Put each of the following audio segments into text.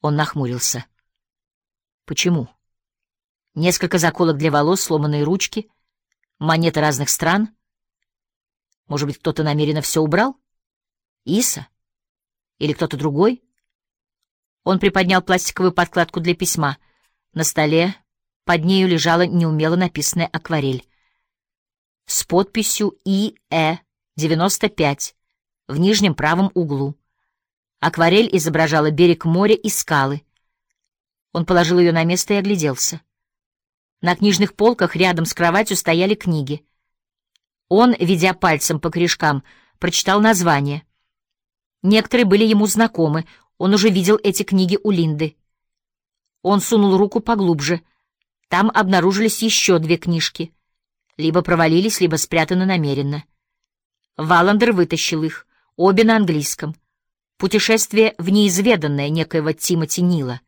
Он нахмурился. Почему? Несколько заколок для волос, сломанные ручки, монеты разных стран. Может быть, кто-то намеренно все убрал? Иса? Или кто-то другой? Он приподнял пластиковую подкладку для письма. На столе под нею лежала неумело написанная акварель. С подписью ИЭ-95 в нижнем правом углу. Акварель изображала берег моря и скалы. Он положил ее на место и огляделся. На книжных полках рядом с кроватью стояли книги. Он, ведя пальцем по корешкам, прочитал названия. Некоторые были ему знакомы, он уже видел эти книги у Линды. Он сунул руку поглубже. Там обнаружились еще две книжки. Либо провалились, либо спрятаны намеренно. Валандер вытащил их, обе на английском. «Путешествие в неизведанное» некоего Тимоти Нила.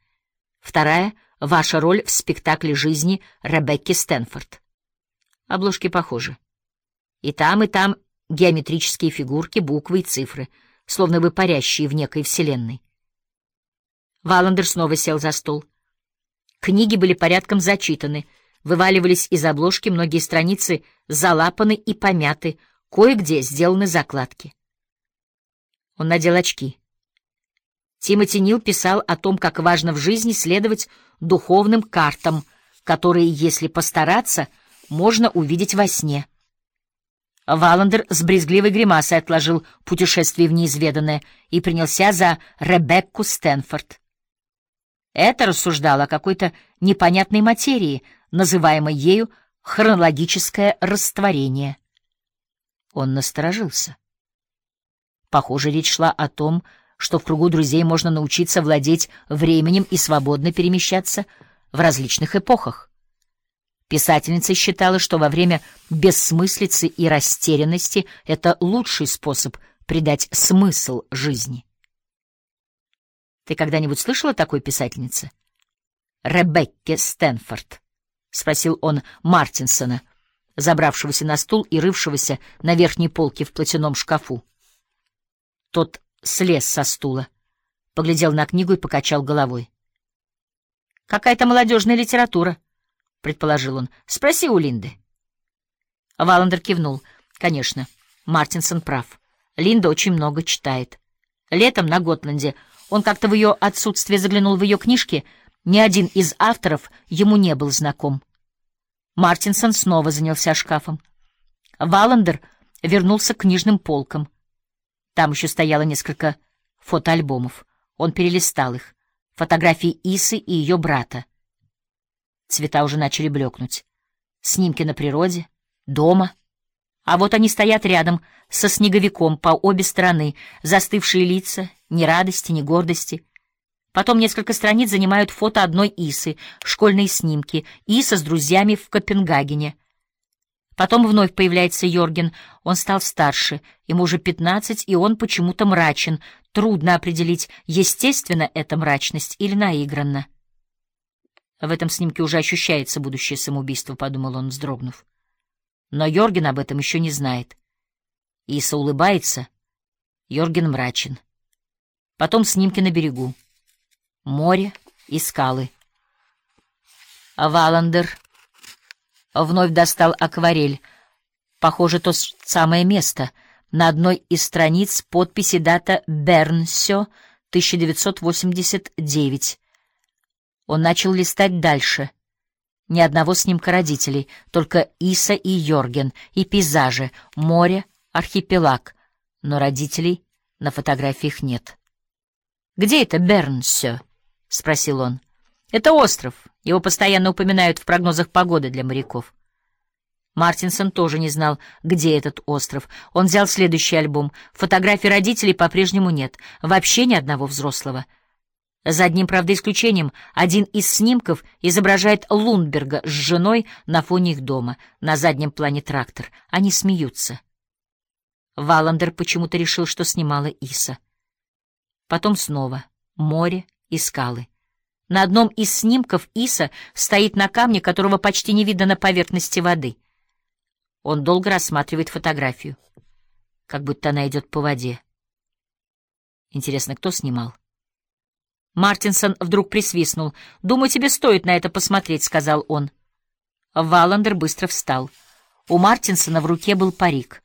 Вторая — «Ваша роль в спектакле жизни» Ребекки Стэнфорд. Обложки похожи. И там, и там геометрические фигурки, буквы и цифры, словно бы парящие в некой вселенной. Валандер снова сел за стол. Книги были порядком зачитаны, вываливались из обложки, многие страницы залапаны и помяты, кое-где сделаны закладки. Он надел очки. Тимоти Нил писал о том, как важно в жизни следовать духовным картам, которые, если постараться, можно увидеть во сне. Валандер с брезгливой гримасой отложил путешествие в неизведанное и принялся за Ребекку Стэнфорд. Это рассуждало о какой-то непонятной материи, называемой ею хронологическое растворение. Он насторожился. Похоже, речь шла о том, что в кругу друзей можно научиться владеть временем и свободно перемещаться в различных эпохах. Писательница считала, что во время бессмыслицы и растерянности это лучший способ придать смысл жизни. Ты когда-нибудь слышала такой писательнице? Ребекке Стэнфорд, — спросил он Мартинсона, забравшегося на стул и рывшегося на верхней полке в платяном шкафу. Тот слез со стула, поглядел на книгу и покачал головой. «Какая-то молодежная литература», — предположил он. «Спроси у Линды». Валандер кивнул. «Конечно, Мартинсон прав. Линда очень много читает. Летом на Готланде он как-то в ее отсутствие заглянул в ее книжки, ни один из авторов ему не был знаком. Мартинсон снова занялся шкафом. Валандер вернулся к книжным полкам. Там еще стояло несколько фотоальбомов. Он перелистал их. Фотографии Исы и ее брата. Цвета уже начали блекнуть. Снимки на природе, дома. А вот они стоят рядом, со снеговиком по обе стороны, застывшие лица, ни радости, ни гордости. Потом несколько страниц занимают фото одной Исы, школьные снимки, Иса с друзьями в Копенгагене. Потом вновь появляется Йорген. Он стал старше, ему уже пятнадцать, и он почему-то мрачен. Трудно определить, естественно эта мрачность или наигранно. В этом снимке уже ощущается будущее самоубийство, — подумал он, вздрогнув. Но Йорген об этом еще не знает. Иса улыбается, Йорген мрачен. Потом снимки на берегу. Море и скалы. Валандер Вновь достал акварель. Похоже, то самое место. На одной из страниц подписи дата «Бернсё», 1989. Он начал листать дальше. Ни одного снимка родителей, только Иса и Йорген, и пейзажи, море, архипелаг. Но родителей на фотографиях нет. «Где это Бернсё?» — спросил он. «Это остров. Его постоянно упоминают в прогнозах погоды для моряков. Мартинсон тоже не знал, где этот остров. Он взял следующий альбом. Фотографий родителей по-прежнему нет. Вообще ни одного взрослого. За одним, правда, исключением, один из снимков изображает Лундберга с женой на фоне их дома. На заднем плане трактор. Они смеются. Валандер почему-то решил, что снимала Иса. Потом снова море и скалы. На одном из снимков Иса стоит на камне, которого почти не видно на поверхности воды. Он долго рассматривает фотографию, как будто она идет по воде. Интересно, кто снимал? Мартинсон вдруг присвистнул. «Думаю, тебе стоит на это посмотреть», — сказал он. Валандер быстро встал. У Мартинсона в руке был парик,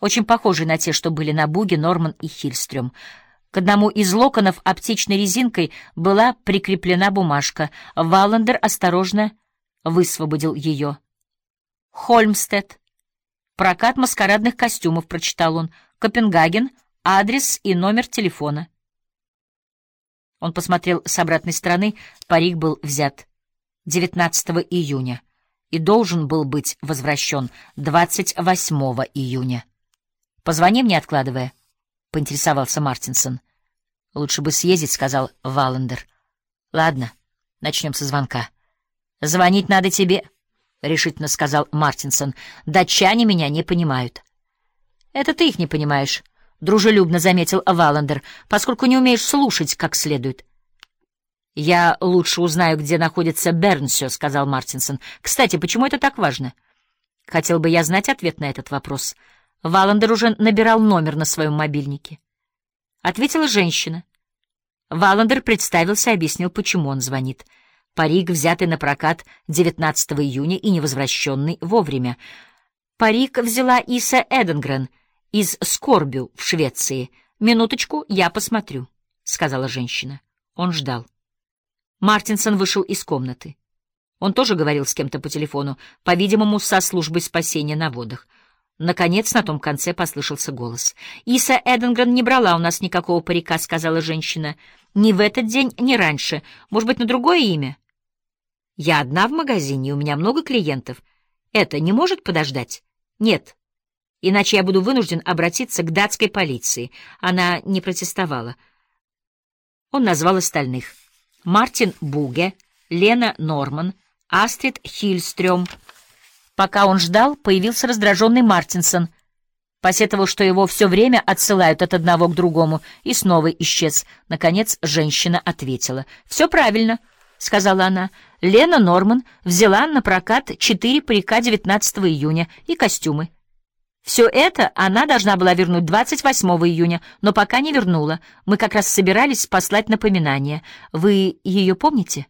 очень похожий на те, что были на Буге, Норман и Хильстрём. К одному из локонов оптичной резинкой была прикреплена бумажка. Валандер осторожно высвободил ее. «Хольмстед. Прокат маскарадных костюмов», — прочитал он. «Копенгаген. Адрес и номер телефона». Он посмотрел с обратной стороны, парик был взят 19 июня и должен был быть возвращен 28 июня. «Позвони мне, откладывая», — поинтересовался Мартинсон. «Лучше бы съездить», — сказал Валандер. «Ладно, начнем со звонка». «Звонить надо тебе», — решительно сказал Мартинсон. «Датчане меня не понимают». «Это ты их не понимаешь», — дружелюбно заметил Валандер, «поскольку не умеешь слушать как следует». «Я лучше узнаю, где находится Бернсё», — сказал Мартинсон. «Кстати, почему это так важно?» Хотел бы я знать ответ на этот вопрос. Валандер уже набирал номер на своем мобильнике. Ответила женщина. Валандер представился и объяснил, почему он звонит. Парик, взятый на прокат 19 июня и невозвращенный вовремя. Парик взяла Иса Эденгрен из Скорбю в Швеции. «Минуточку, я посмотрю», — сказала женщина. Он ждал. Мартинсон вышел из комнаты. Он тоже говорил с кем-то по телефону, по-видимому, со службой спасения на водах. Наконец, на том конце послышался голос. «Иса Эденгрен не брала у нас никакого парика», — сказала женщина. «Ни в этот день, ни раньше. Может быть, на другое имя?» «Я одна в магазине, у меня много клиентов. Это не может подождать?» «Нет. Иначе я буду вынужден обратиться к датской полиции». Она не протестовала. Он назвал остальных. Мартин Буге, Лена Норман, Астрид Хильстрём. Пока он ждал, появился раздраженный Мартинсон. Посетовал, что его все время отсылают от одного к другому, и снова исчез. Наконец женщина ответила. «Все правильно», — сказала она. «Лена Норман взяла на прокат четыре парика 19 июня и костюмы. Все это она должна была вернуть 28 июня, но пока не вернула. Мы как раз собирались послать напоминание. Вы ее помните?